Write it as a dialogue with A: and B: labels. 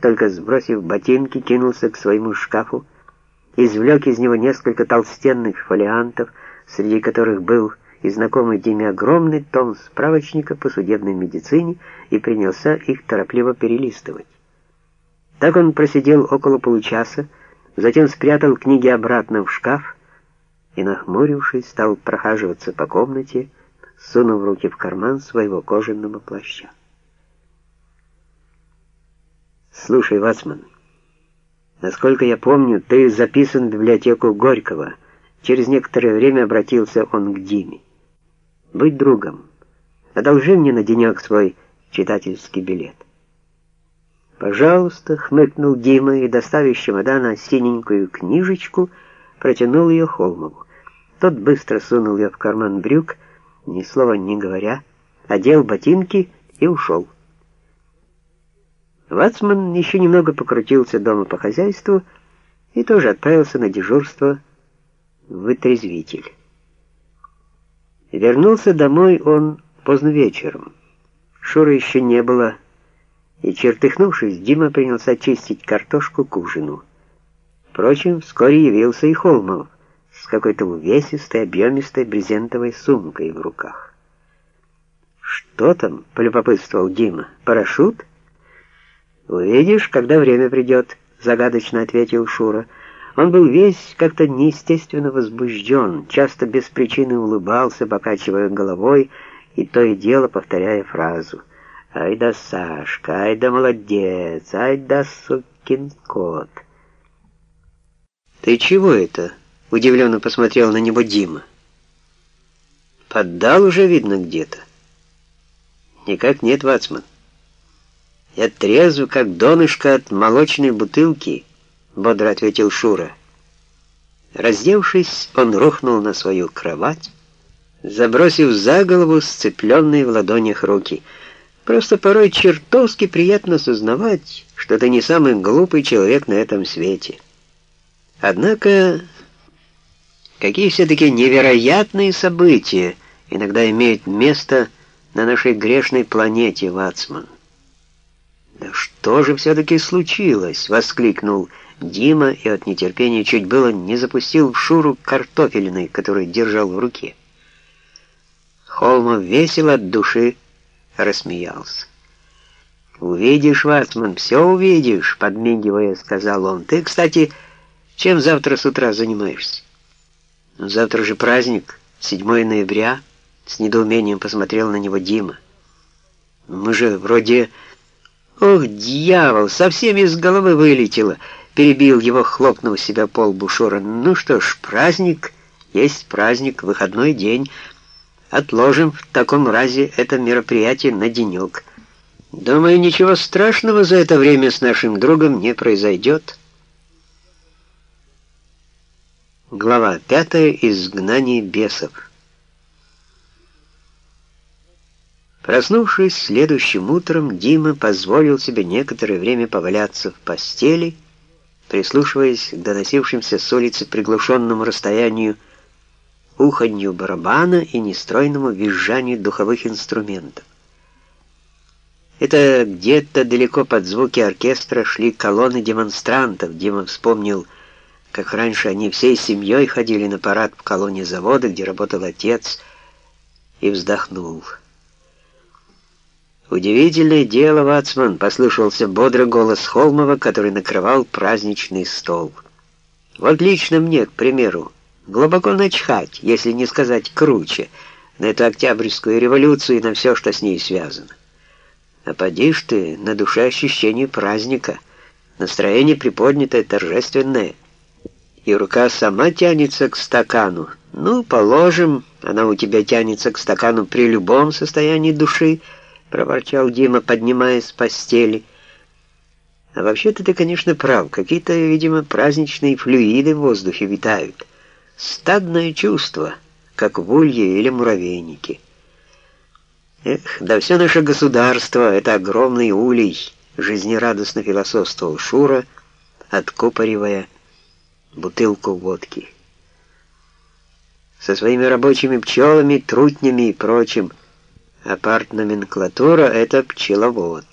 A: только сбросив ботинки, кинулся к своему шкафу, извлек из него несколько толстенных фолиантов, среди которых был и знакомый Диме огромный том справочника по судебной медицине и принялся их торопливо перелистывать. Так он просидел около получаса, затем спрятал книги обратно в шкаф и, нахмурившись, стал прохаживаться по комнате, сунув руки в карман своего кожаного плаща. «Слушай, Вацман, насколько я помню, ты записан в библиотеку Горького». Через некоторое время обратился он к Диме. «Будь другом. Одолжи мне на денек свой читательский билет». «Пожалуйста», — хмыкнул Дима и, доставив чемодана синенькую книжечку, протянул ее Холмову. Тот быстро сунул ее в карман брюк, ни слова не говоря, одел ботинки и ушел. Вацман еще немного покрутился дома по хозяйству и тоже отправился на дежурство в вытрезвитель. Вернулся домой он поздно вечером. Шуры еще не было, и, чертыхнувшись, Дима принялся чистить картошку к ужину. Впрочем, вскоре явился и Холмов с какой-то увесистой, объемистой брезентовой сумкой в руках. «Что там?» — полюбопытствовал Дима. «Парашют?» «Увидишь, когда время придет», — загадочно ответил Шура. Он был весь как-то неестественно возбужден, часто без причины улыбался, покачивая головой и то и дело повторяя фразу «Ай да Сашка, ай да молодец, ай да сукин кот». «Ты чего это?» — удивленно посмотрел на него Дима. «Поддал уже, видно, где-то». «Никак нет, Вацман». «Я трезв, как донышко от молочной бутылки», — бодро ответил Шура. Раздевшись, он рухнул на свою кровать, забросив за голову сцепленные в ладонях руки. Просто порой чертовски приятно сознавать, что ты не самый глупый человек на этом свете. Однако, какие все-таки невероятные события иногда имеют место на нашей грешной планете, Вацман. «Да что же все-таки случилось?» — воскликнул Дима и от нетерпения чуть было не запустил в Шуру картофелиной, которую держал в руке. Холмов весело от души рассмеялся. «Увидишь, Ватман, все увидишь», — подмигивая, сказал он. «Ты, кстати, чем завтра с утра занимаешься?» «Завтра же праздник, 7 ноября», — с недоумением посмотрел на него Дима. «Мы же вроде...» «Ох, дьявол, совсем из головы вылетело!» Перебил его, хлопнув себя пол Бушора. «Ну что ж, праздник есть праздник, выходной день. Отложим в таком разе это мероприятие на денек. Думаю, ничего страшного за это время с нашим другом не произойдет». Глава пятая. Изгнание бесов. Проснувшись следующим утром, Дима позволил себе некоторое время поваляться в постели, прислушиваясь к доносившимся с улицы приглушенному расстоянию уханью барабана и нестройному визжанию духовых инструментов. Это где-то далеко под звуки оркестра шли колонны демонстрантов. Дима вспомнил, как раньше они всей семьей ходили на парад в колонне завода, где работал отец, и вздохнул. «Удивительное дело, Вацман!» — послышался бодрый голос Холмова, который накрывал праздничный стол. «Вот лично мне, к примеру, глубоко начхать, если не сказать круче, на эту Октябрьскую революцию и на все, что с ней связано. А поди ж ты, на душе ощущение праздника, настроение приподнятое, торжественное, и рука сама тянется к стакану. Ну, положим, она у тебя тянется к стакану при любом состоянии души, —— проворчал Дима, поднимаясь с постели. «А вообще-то ты, конечно, прав. Какие-то, видимо, праздничные флюиды в воздухе витают. Стадное чувство, как в улье или муравейнике. Эх, да все наше государство — это огромный улей», — жизнерадостно философствовал Шура, откупоривая бутылку водки. Со своими рабочими пчелами, трутнями и прочим — а партноменклатура — это пчеловод.